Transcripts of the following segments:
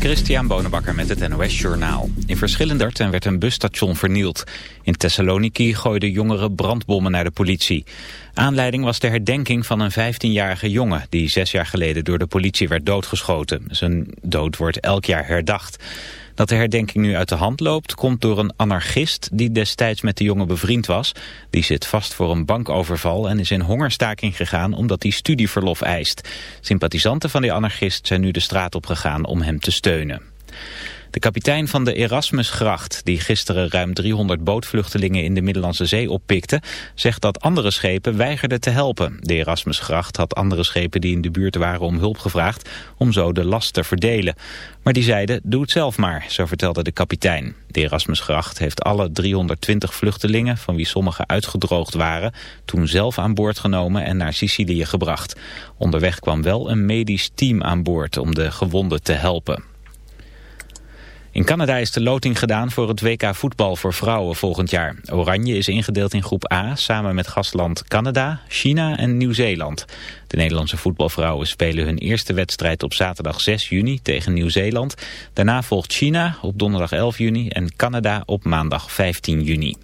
Christian Bonenbakker met het NOS Journaal. In verschillende en werd een busstation vernield. In Thessaloniki gooiden jongeren brandbommen naar de politie. Aanleiding was de herdenking van een 15-jarige jongen... die zes jaar geleden door de politie werd doodgeschoten. Zijn dood wordt elk jaar herdacht. Dat de herdenking nu uit de hand loopt komt door een anarchist die destijds met de jongen bevriend was. Die zit vast voor een bankoverval en is in hongerstaking gegaan omdat hij studieverlof eist. Sympathisanten van die anarchist zijn nu de straat op gegaan om hem te steunen. De kapitein van de Erasmusgracht, die gisteren ruim 300 bootvluchtelingen in de Middellandse Zee oppikte, zegt dat andere schepen weigerden te helpen. De Erasmusgracht had andere schepen die in de buurt waren om hulp gevraagd, om zo de last te verdelen. Maar die zeiden, doe het zelf maar, zo vertelde de kapitein. De Erasmusgracht heeft alle 320 vluchtelingen, van wie sommigen uitgedroogd waren, toen zelf aan boord genomen en naar Sicilië gebracht. Onderweg kwam wel een medisch team aan boord om de gewonden te helpen. In Canada is de loting gedaan voor het WK voetbal voor vrouwen volgend jaar. Oranje is ingedeeld in groep A samen met gastland Canada, China en Nieuw-Zeeland. De Nederlandse voetbalvrouwen spelen hun eerste wedstrijd op zaterdag 6 juni tegen Nieuw-Zeeland. Daarna volgt China op donderdag 11 juni en Canada op maandag 15 juni.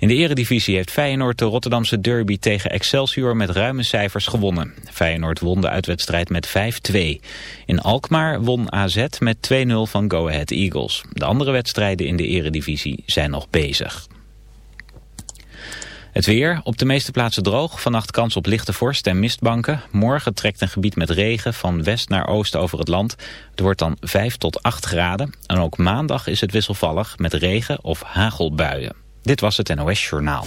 In de eredivisie heeft Feyenoord de Rotterdamse derby tegen Excelsior met ruime cijfers gewonnen. Feyenoord won de uitwedstrijd met 5-2. In Alkmaar won AZ met 2-0 van Go Ahead Eagles. De andere wedstrijden in de eredivisie zijn nog bezig. Het weer, op de meeste plaatsen droog. Vannacht kans op lichte vorst en mistbanken. Morgen trekt een gebied met regen van west naar oost over het land. Het wordt dan 5 tot 8 graden. En ook maandag is het wisselvallig met regen of hagelbuien. Dit was het NOS Journaal.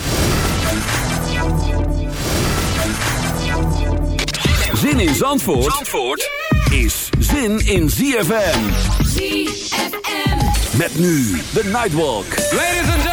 Zin in Zandvoort, Zandvoort is zin in ZFM. ZFM. Met nu de Nightwalk. Ladies and gentlemen.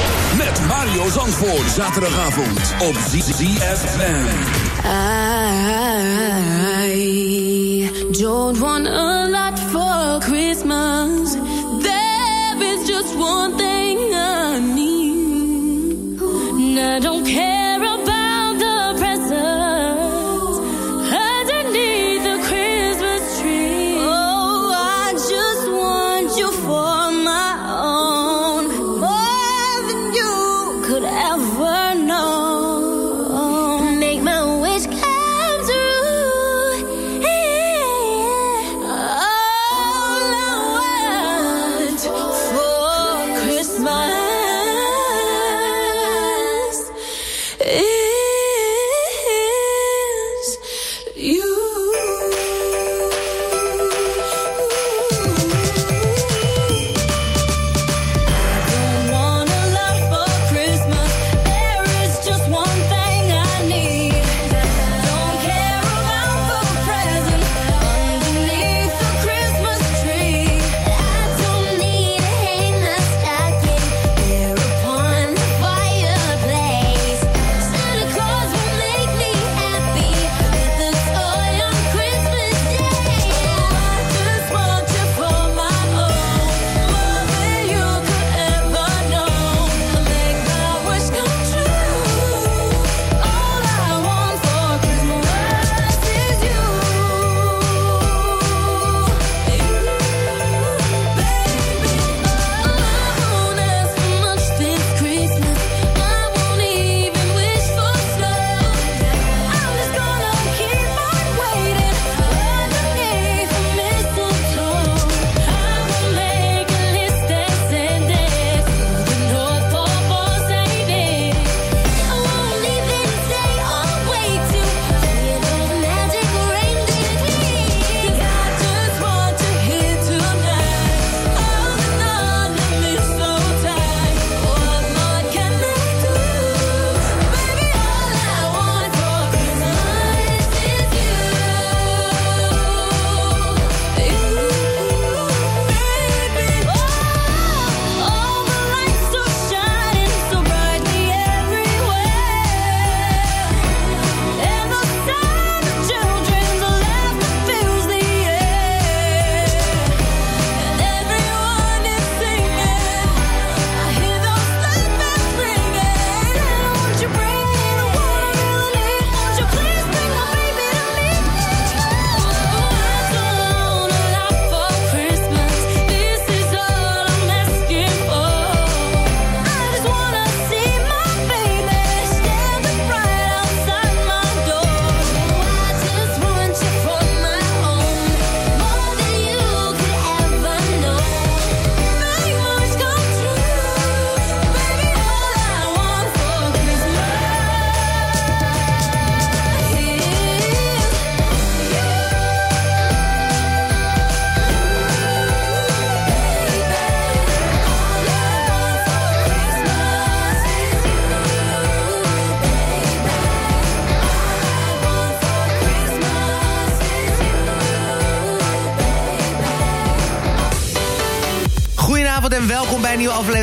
Met Mario Zandvoort. Zaterdagavond op ZFM. I don't want a lot for Christmas. There is just one thing I need. And I don't care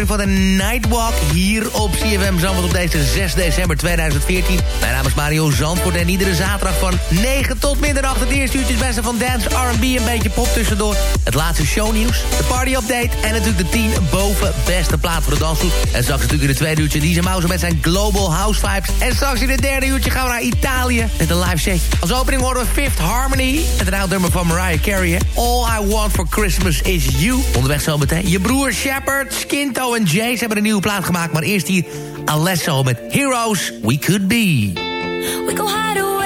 bij een nieuwe aflevering van de Nightwalk... hier op CFM Zandvoort op deze 6 december 2014. Mijn naam is Mario Zandvoort en iedere zaterdag van 9 tot middernacht... het eerste uurtje beste van dance, R&B, een beetje pop tussendoor. Het laatste shownieuws, de party-update... en natuurlijk de 10 boven beste plaat voor de dansgroep. En straks natuurlijk in de tweede uurtje DJ Mouse met zijn Global House Vibes. En straks in het derde uurtje gaan we naar Italië met een live set. Als opening horen we Fifth Harmony... met een oud nummer van Mariah Carey. All I Want For Christmas Is You. Onderweg zo meteen. Je broer Shepard, Skinto en Jace hebben een nieuwe plaat gemaakt. Maar eerst hier Alesso met Heroes We Could Be. We go hide En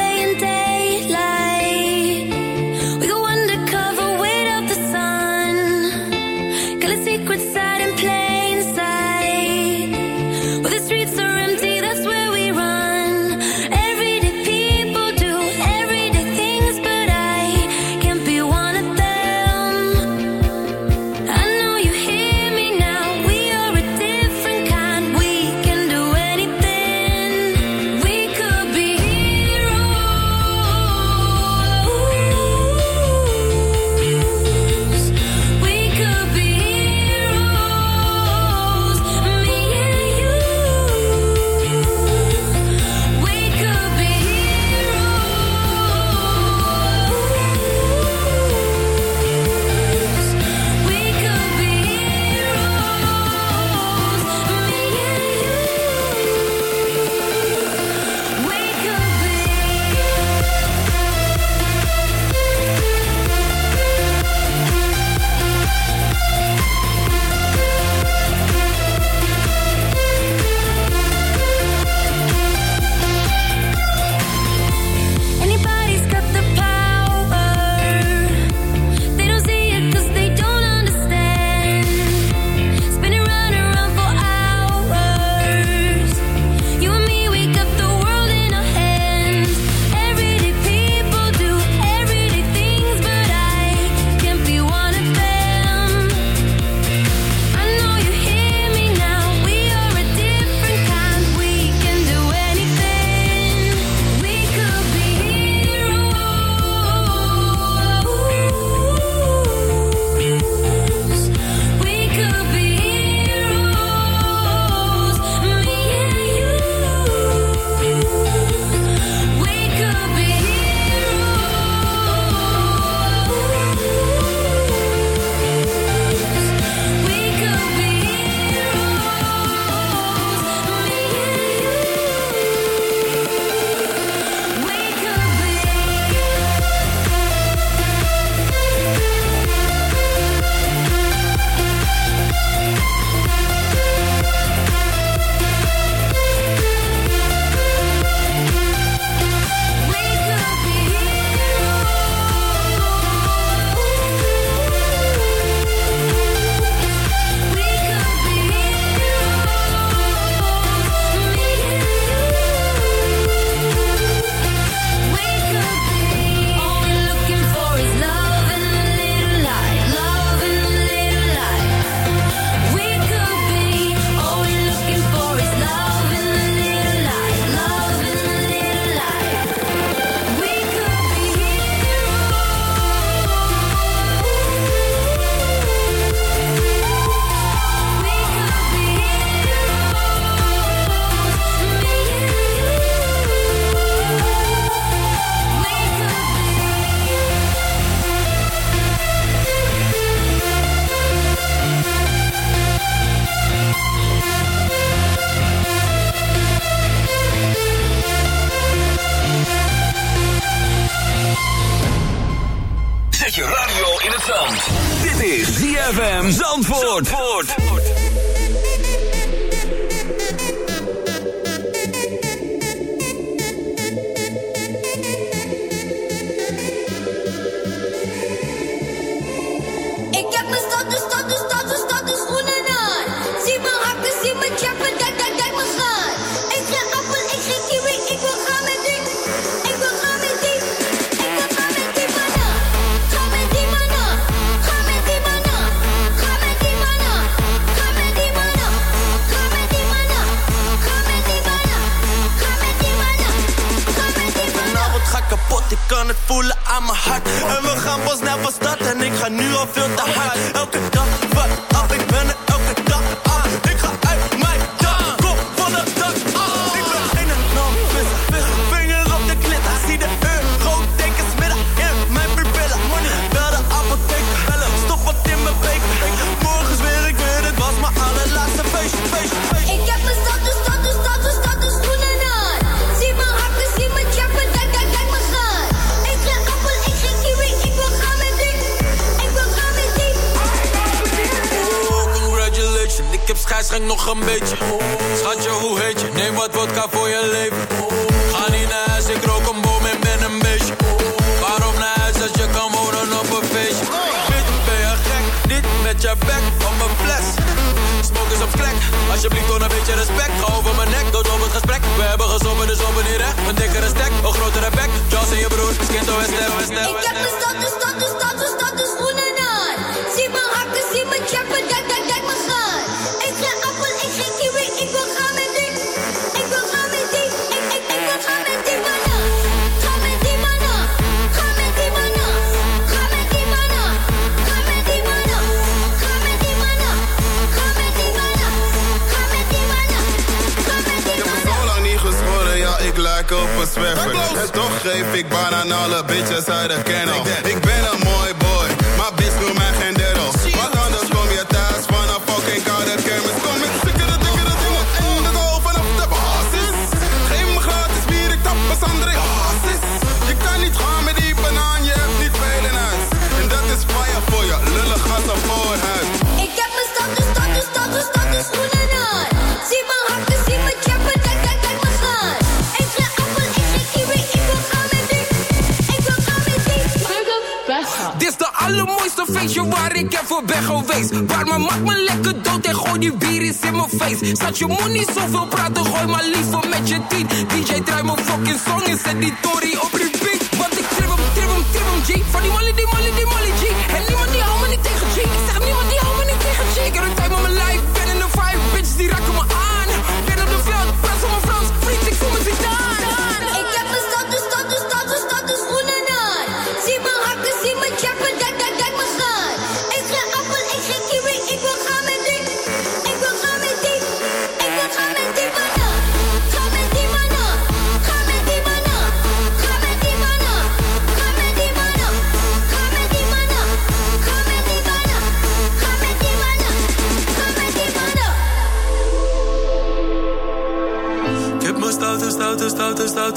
ik aan alle bitches uit de kennel. Ik ben een mooi boy, maar bitch noem mij waar ik even ben geweest. Waar mijn maakt me lekker dood en gooi die bier is in mijn face. Zat je moet niet zoveel praten, gooi maar liever met je tien. DJ draai mijn fucking song en zet die Tory op repeat. Want ik trip hem, trip hem, trip hem, G. Van die molly, die molly, die molly,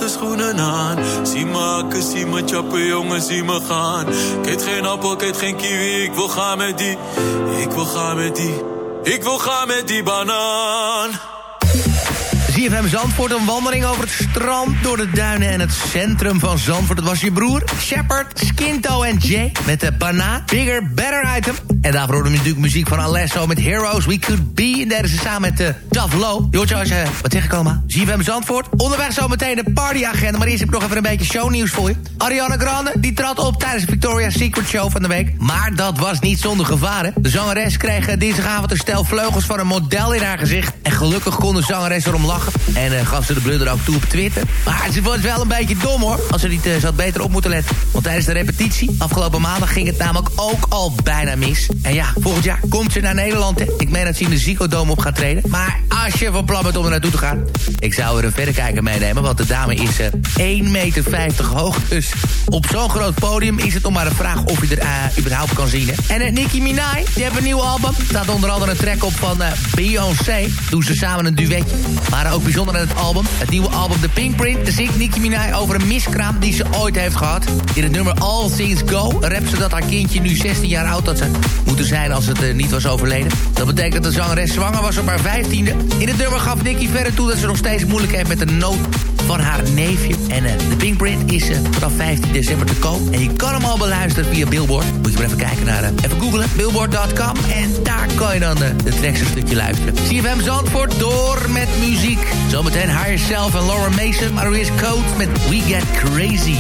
schoenen aan. Zie me hakken, zie me chappen, jongen, zie me gaan. Ik eet geen appel, ik eet geen kiwi, ik wil gaan met die. Ik wil gaan met die. Ik wil gaan met die banaan. ZFM Zandvoort, een wandeling over het strand... door de duinen en het centrum van Zandvoort. Dat was je broer, Shepard, Skinto en Jay... met de Banaan, Bigger, Better Item. En daarvoor we natuurlijk muziek van Alesso met Heroes, We Could Be. En deden ze samen met uh, Tough Low. Je hoort zo als je wat tegenkomen. ZFM Zandvoort, onderweg zo meteen de partyagenda... maar eerst heb ik nog even een beetje shownieuws voor je. Ariana Grande, die trad op tijdens de Victoria's Secret Show van de week. Maar dat was niet zonder gevaren. De zangeres kreeg eh, dinsdagavond een stel vleugels van een model in haar gezicht. En gelukkig kon de zangeres erom lachen. En uh, gaf ze de bludder ook toe op Twitter. Maar ze wordt wel een beetje dom hoor. Als ze niet zat beter op moeten letten. Want tijdens de repetitie, afgelopen maandag, ging het namelijk ook al bijna mis. En ja, volgend jaar komt ze naar Nederland. Hè. Ik meen dat ze in de Zico op gaat treden. Maar als je van plan bent om er naartoe te gaan... ik zou er een verrekijker meenemen. Want de dame is uh, 1,50 meter hoog. Dus op zo'n groot podium is het nog maar een vraag of je er überhaupt kan zien. Hè. En Nicki Minaj, die heeft een nieuw album. Staat onder andere een track op van Beyoncé. Doen ze samen een duetje. Maar ook bijzonder aan het album. Het nieuwe album The Pink Print. zingt Nicki Minaj over een miskraam die ze ooit heeft gehad. In het nummer All Things Go rapt ze dat haar kindje nu 16 jaar oud had ze moeten zijn als het uh, niet was overleden. Dat betekent dat de zangeres zwanger was op haar 15e. In het nummer gaf Nicki verder toe dat ze nog steeds moeilijk heeft met de nood van haar neefje. En uh, de Pink Print is uh, vanaf 15 december te koop. En je kan hem al beluisteren via Billboard. Moet je maar even kijken naar, uh, even googlen, billboard.com. En daar kan je dan de tracks stukje luisteren. CFM Zandvoort door met muziek. Zometeen High Yourself en Laura Mason. Maar er is Code met We Get Crazy.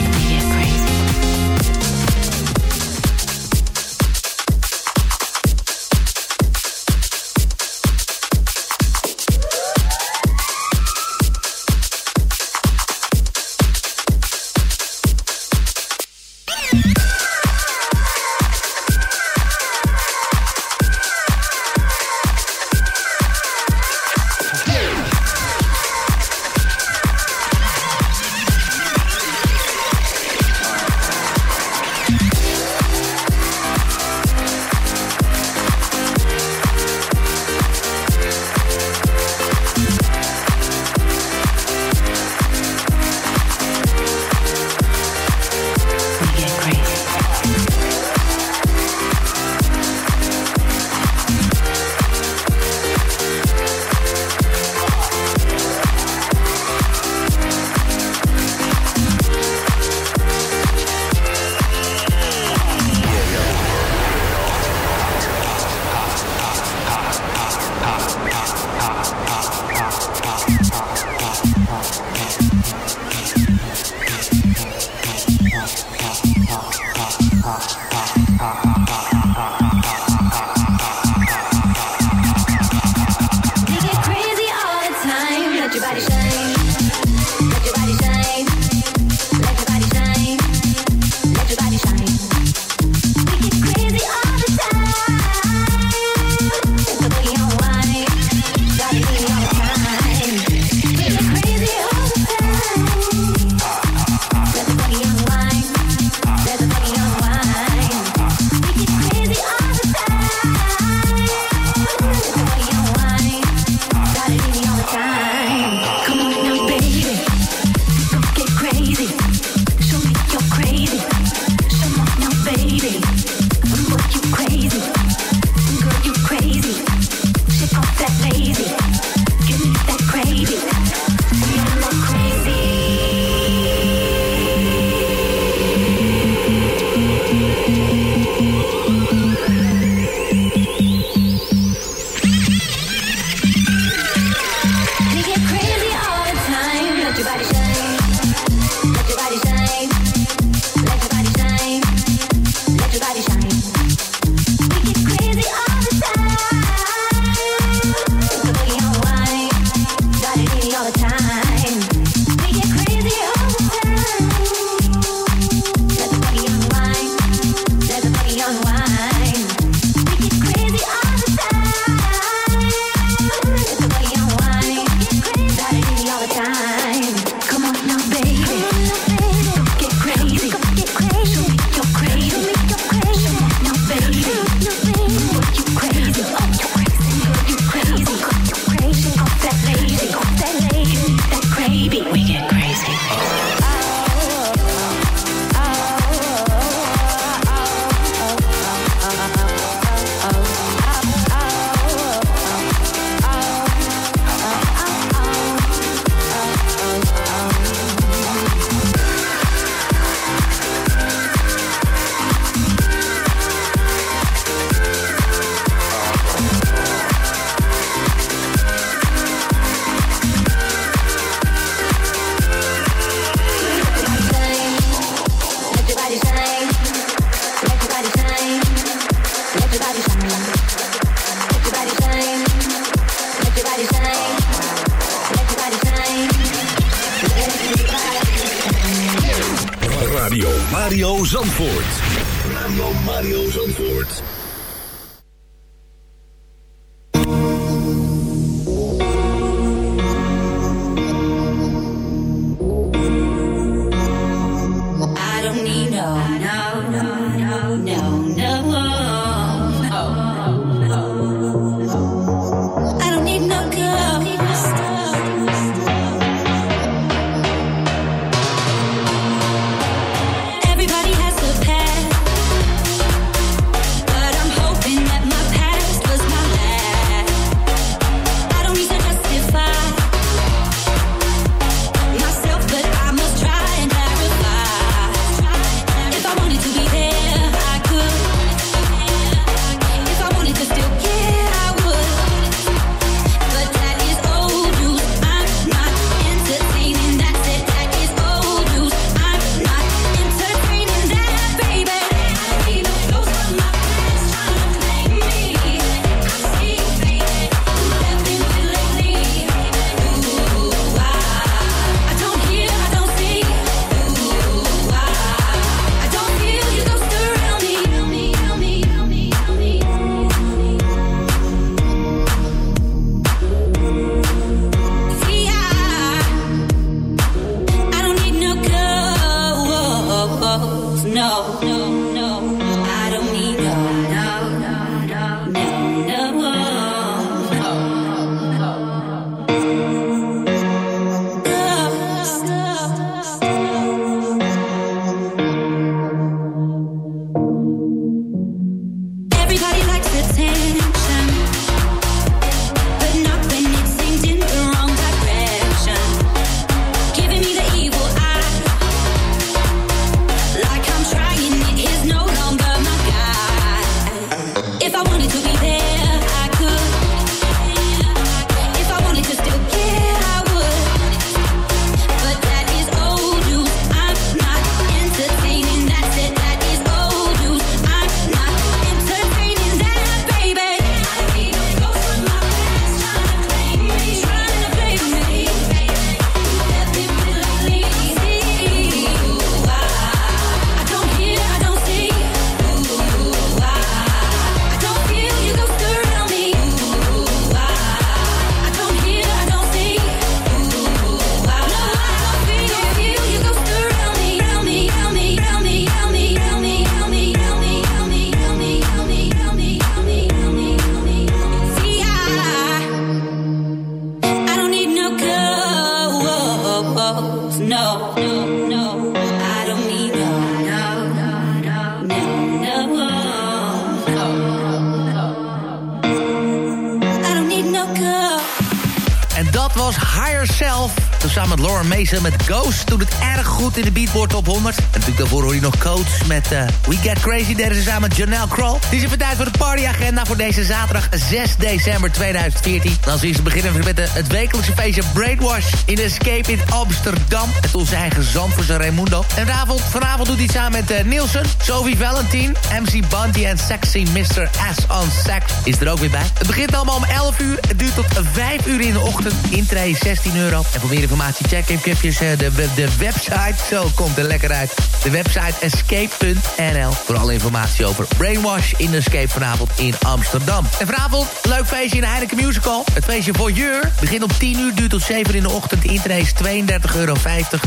Crazy. Deden ze samen met Janelle Kroll. Is even tijd voor de partyagenda voor deze zaterdag 6 december 2014. Dan zien ze beginnen met de, het wekelijkse feestje Brainwash in Escape in Amsterdam. Met onze eigen Zandvoortse Raimundo. En vanavond, vanavond doet hij samen met eh, Nielsen, Sophie Valentine, MC Bunty en Sexy Mr. S on Sex is er ook weer bij. Het begint allemaal om 11 uur. Het duurt tot 5 uur in de ochtend. Intree 16 euro. En voor meer informatie check eventjes eh, de, de, de website. Zo komt er lekker uit. De website escape.nl. Voor alle informatie over Brainwash in Escape vanavond in Amsterdam. En vanavond leuk feestje in de Heineken Musical. Het feestje Voyeur begint om 10 uur, duurt tot 7 uur in de ochtend. Intree is 32,50 euro.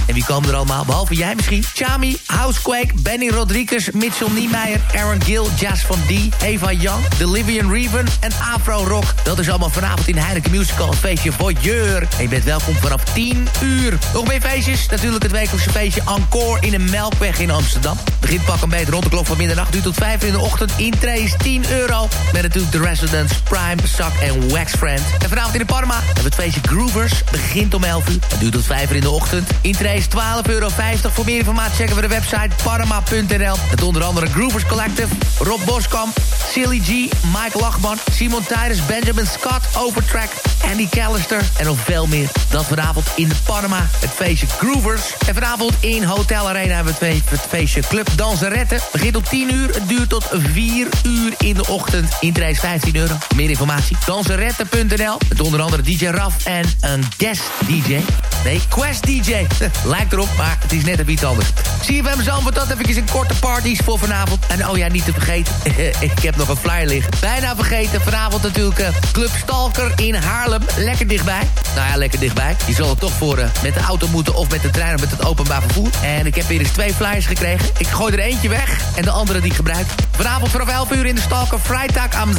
En wie komen er allemaal? Behalve jij misschien. Chami, Housequake, Benny Rodriguez, Mitchell Niemeyer, Aaron Gill, Jas van D, Eva Young, Delivian Reven en Afro Rock. Dat is allemaal vanavond in de Heineken Musical. Het feestje Voyeur. En je bent welkom vanaf 10 uur. Nog meer feestjes? Natuurlijk het wekelijkse feestje Encore in de Melkweg in Amsterdam. Begint pak een beetje rond de klok van middernacht. Duurt tot 5 uur in de ochtend. Intree is 10 euro. Met natuurlijk de Residence, Prime, Zak en Wax Friend. En vanavond in de Parma hebben we het Groovers. Begint om 11 uur. Het duurt tot 5 uur in de ochtend. Intree is 12,50 euro. Voor meer informatie checken we de website parma.nl. Met onder andere Groovers Collective, Rob Boskamp, Silly G, Mike Lachman, Simon Tijdens, Benjamin Scott, Overtrack, Andy Callister en nog veel meer. Dat vanavond in Panama, het feestje Groovers. En vanavond in Hotel Arena hebben we het feestje Club Danseretten. Begint om 10 uur, het duurt tot 4 uur in de ochtend. Intree 15 euro. Meer informatie, danseretten.nl. Met onder andere DJ Raf en een guest DJ. Nee, Quest DJ. Lijkt erop, maar het is net een iets anders. CFM Zandvoort, dat even een korte parties voor vanavond. En oh ja, niet te vergeten, ik heb nog een flyer liggen. Bijna vergeten, vanavond natuurlijk uh, Club Stalker in Haarlem. Lekker dichtbij. Nou ja, lekker dichtbij. Je zal het toch voor uh, met de auto moeten of met de trein of met het openbaar vervoer. En ik heb weer eens twee flyers gekregen. Ik gooi er eentje weg en de andere die ik gebruik. Vanavond vanaf 11 uur in de Stalker. Vrijdag am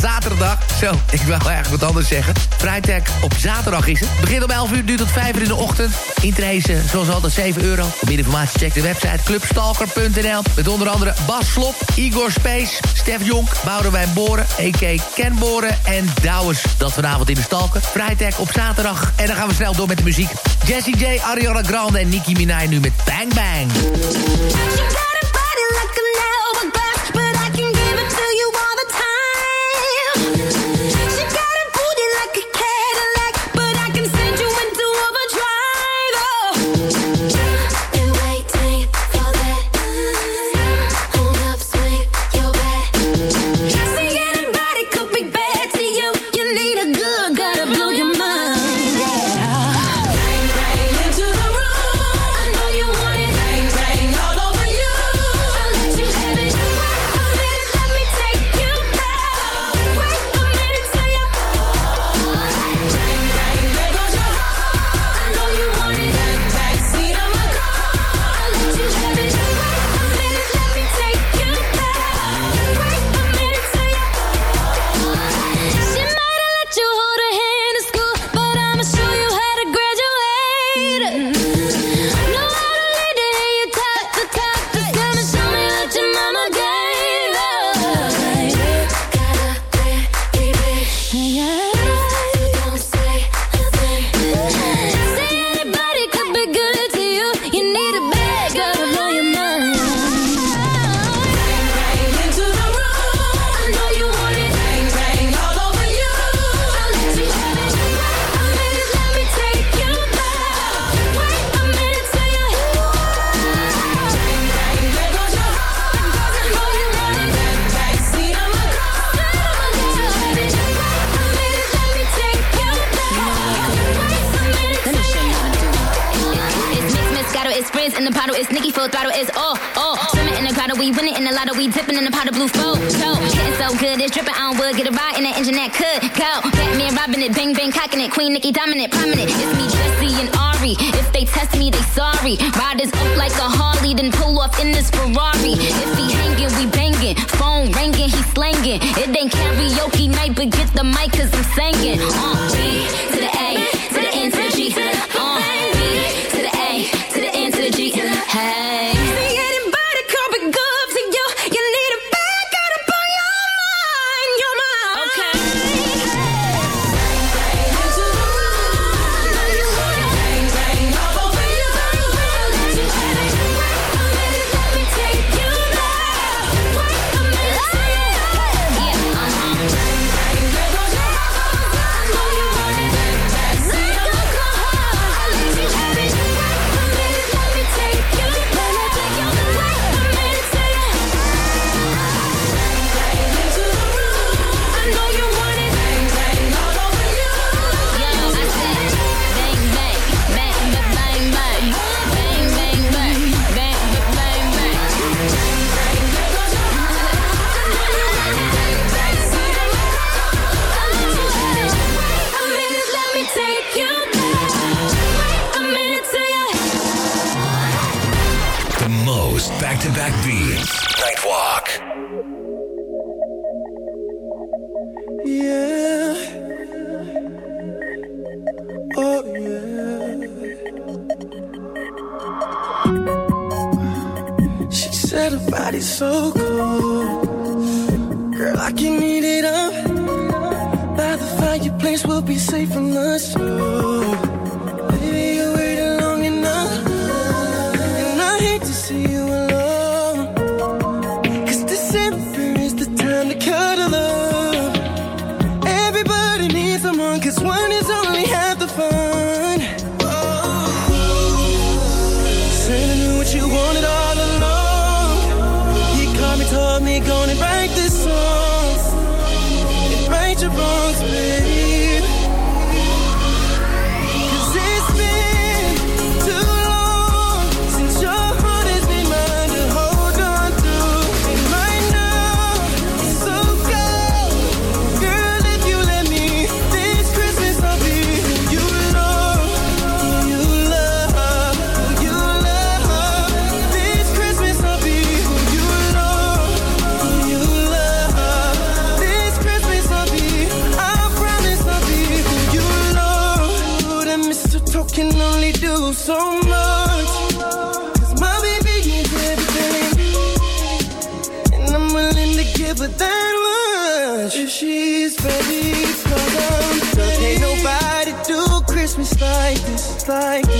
zaterdag. Zo, ik wil eigenlijk wat anders zeggen. Vrijdag op zaterdag is het. Begint om 11 uur, duurt tot 5 uur in de ochtend. Intrace, zoals altijd 7 euro. Voor meer informatie check de website clubstalker.nl. Met onder andere Bas Slop, Igor Space, Stef Jonk, Boudewijn Boren, A.K. Ken Boren en Douwes. Dat vanavond in de Vrijdag op zaterdag. En dan gaan we snel door met de muziek. Jessie J, Ariana Grande en Nicki Minaj nu met Bang Bang. Harley, then pull off in this Ferrari. If he hanging, we banging. Phone ringing, he slanging. It ain't karaoke night, but get the mic, cause I'm singing. Uh, G to the A, to the N to the G. Uh, B to the A, to the N to the G. Hey. One like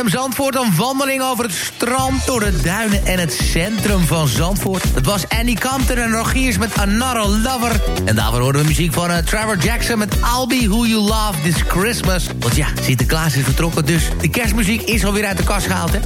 CFM Zandvoort, een wandeling over het strand... door de duinen en het centrum van Zandvoort. Het was Annie Cantor en Rogiers met Another Lover. En daarvoor hoorden we muziek van uh, Trevor Jackson... met I'll Be Who You Love This Christmas. Want ja, Sinterklaas is vertrokken, dus de kerstmuziek is alweer uit de kast gehaald, hè?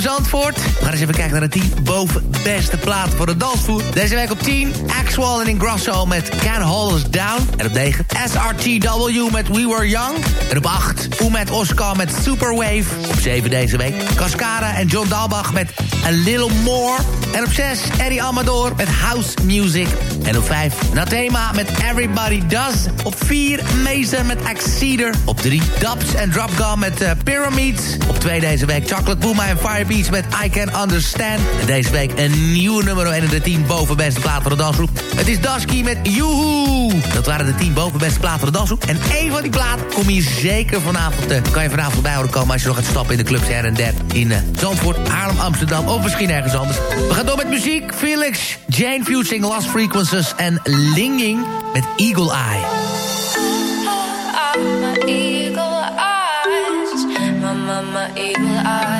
Zandvoort. Gaan eens even kijken naar de 10 boven beste platen voor de dansvoer. Deze week op 10, Axwell en Ingrosso met Can Hold Us Down. En op 9, SRTW met We Were Young. En op 8, Oemet Oscar met Superwave. Op 7 deze week, Cascara en John Dalbach met A Little More. En op 6, Eddie Amador met House Music. En op 5, Nathema met Everybody Does. Op 4, Mason met Acceder. Op 3, Dubs en Drop Gun met uh, Pyramids. Op 2 deze week, Chocolate Puma en Firebeats met I Can Understand. En deze week een nieuwe nummer 1 in de 10 bovenbeste plaat voor de dansgroep. Het is Dasky met Joehoe. Dat waren de 10 bovenbeste de dansgroep. En één van die platen kom je zeker vanavond, uh, kan je vanavond bij horen komen... als je nog gaat stappen in de clubs her. In uh, Zandvoort, Haarlem, Amsterdam of misschien ergens anders. We gaan door met muziek. Felix, Jane Fusing, Lost Frequencies en Linging met Eagle Eye. my eagle eyes, eagle.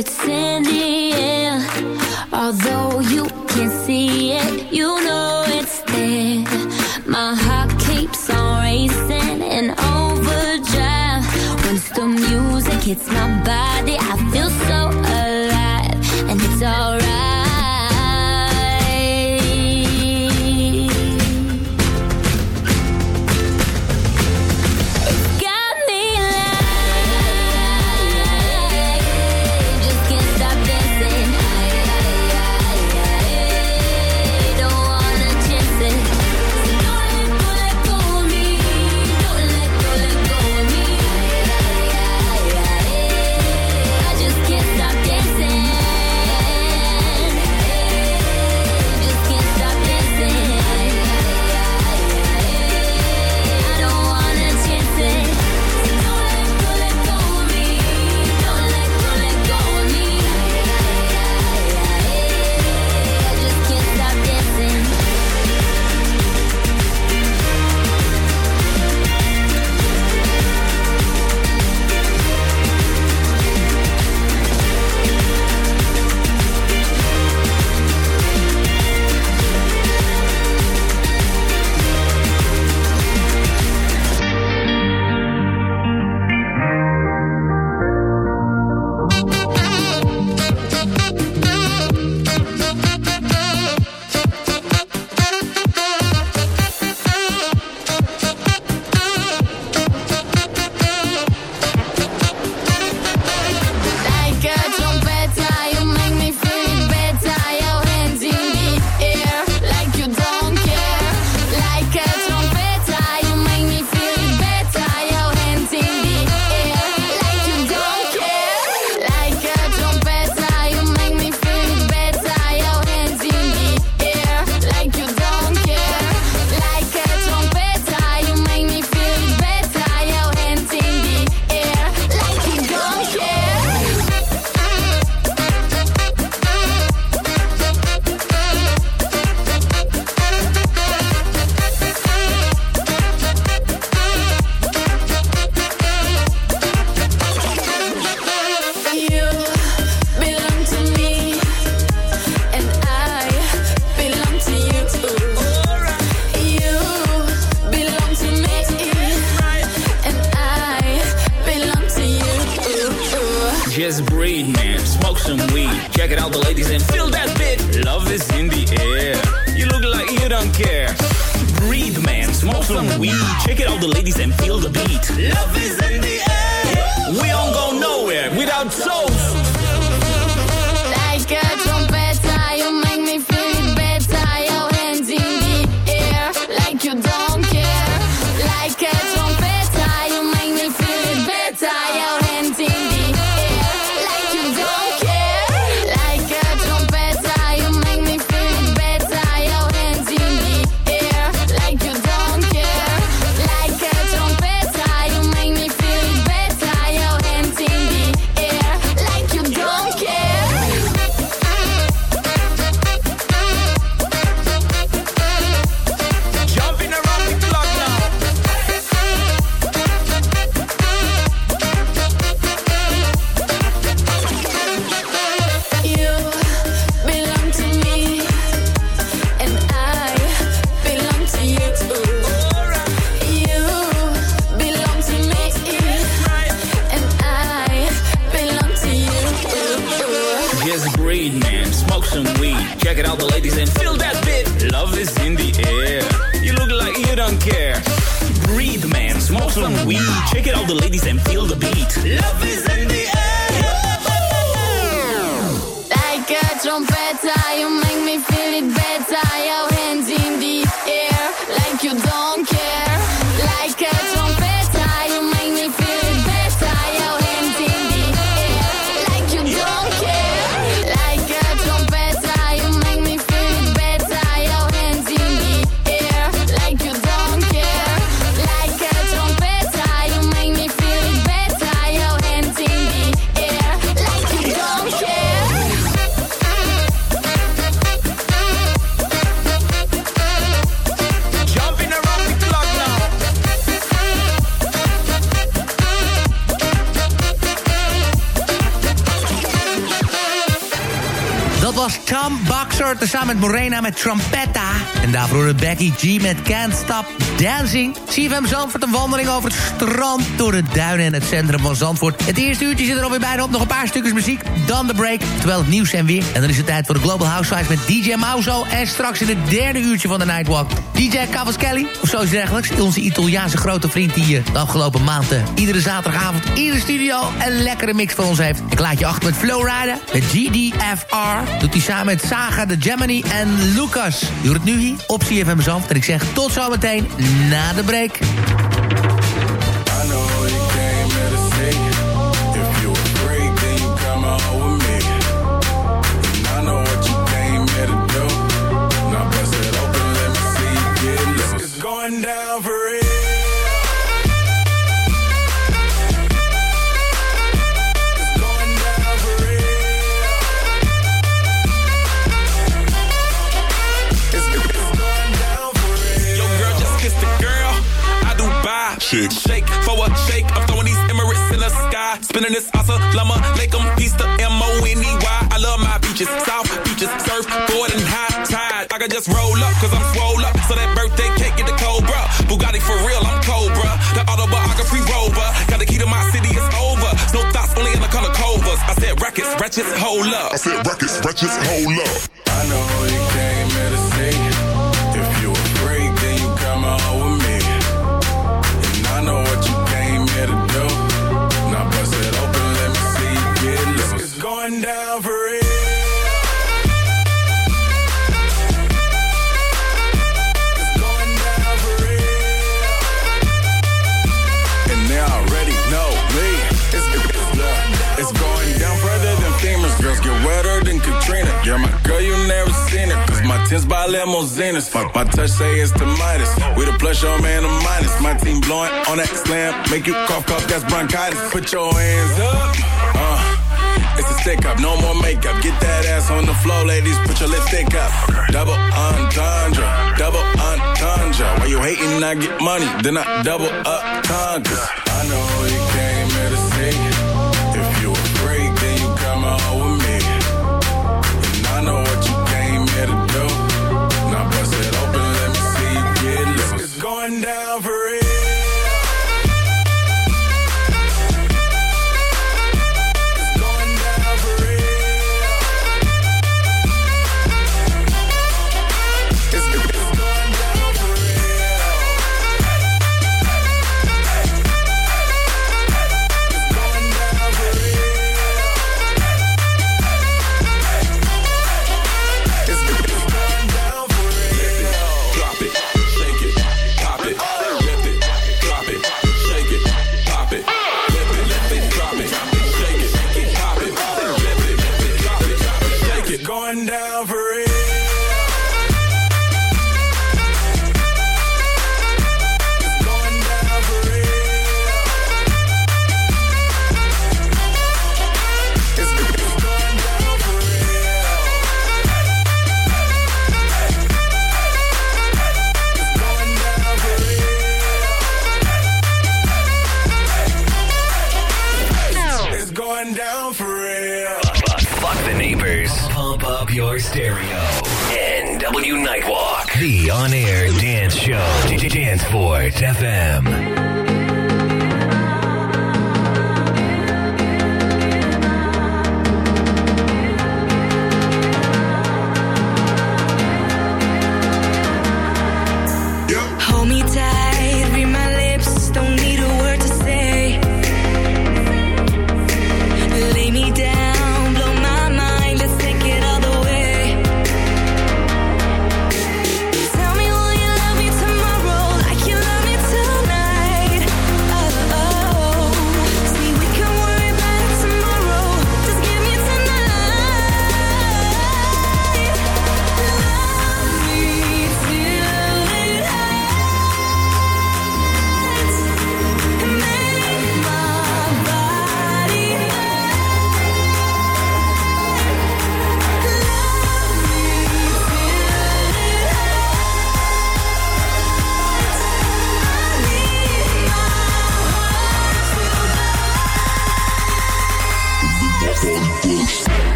it's in the air. Although you can't see it, you know it's there. My heart keeps on racing in overdrive. Once the music hits my body, I feel so. Morena met Trompetta. En daarvoor hoorde Becky G met Can't Stop Dancing. CFM Zandvoort een wandeling over het strand... door de duinen en het centrum van Zandvoort. Het eerste uurtje zit er alweer bijna op. Nog een paar stukjes muziek, dan de break. Terwijl het nieuws en weer. En dan is het tijd voor de Global Housewives met DJ Mauzo. En straks in het derde uurtje van de Nightwalk... DJ Cavaschelli, of zoiets dergelijks. Onze Italiaanse grote vriend die eh, de afgelopen maanden... iedere zaterdagavond in de studio een lekkere mix voor ons heeft. Ik laat je achter met Flowrider, met GDFR. Doet hij samen met Saga, de Gemini en Lucas. Hoort het nu hier op CFM Zand. En ik zeg tot zometeen na de break. Shake. Shake for a shake. I'm throwing these Emirates in the sky. Spinning this asa llama. Lake 'em, piece the M-O-N-E-Y. I love my beaches. South beaches. Surf, board, and high tide. I can just roll up, cause I'm swole up. So that birthday cake get the Cobra. Bugatti for real, I'm Cobra. The autobiography rover. Got the key to my city, it's over. No thoughts, only in the color covers. I said rackets, ratchets, hold up. I said rackets, wretches, hold up. I know Going down for real. It's going down uh, further than girls get wetter than Katrina. You're my girl, you never seen it. Cause my tins by limousines. Fuck my touch, say it's the Midas. We the plus, your man, the minus. My team blowing on that slam. Make you cough, cough, that's bronchitis. Put your hands up. Uh. It's a stick up, no more makeup. Get that ass on the floor, ladies. Put your lipstick up. Double entendre, double entendre. Why you hating? I get money, then I double up conquers.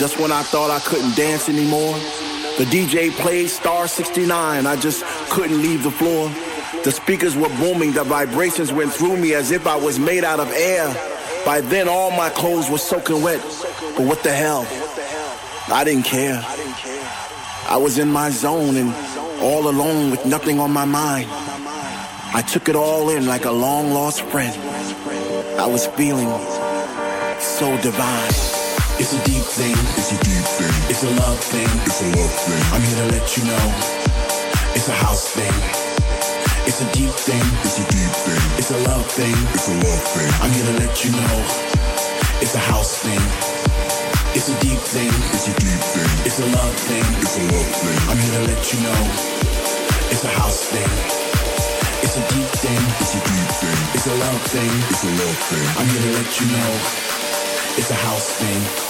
Just when I thought I couldn't dance anymore, the DJ played Star 69. I just couldn't leave the floor. The speakers were booming, the vibrations went through me as if I was made out of air. By then, all my clothes were soaking wet. But what the hell? I didn't care. I was in my zone and all alone with nothing on my mind. I took it all in like a long lost friend. I was feeling so divine. It's a deep thing. It's a deep thing. It's a love thing. It's a love thing. I'm here to let you know. It's a house thing. It's a deep thing. It's a deep thing. It's a love thing. It's a love thing. I'm here to let you know. It's a house thing. It's a deep thing. It's a deep thing. It's a love thing. It's a love thing. I'm here to let you know. It's a house thing. It's a deep thing. It's a deep thing. It's a love thing. It's a love thing. I'm here to let you know. It's a house thing.